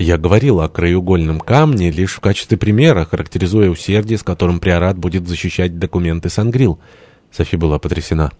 Я говорил о краеугольном камне лишь в качестве примера, характеризуя усердие, с которым приорат будет защищать документы Сангрил. Софи была потрясена.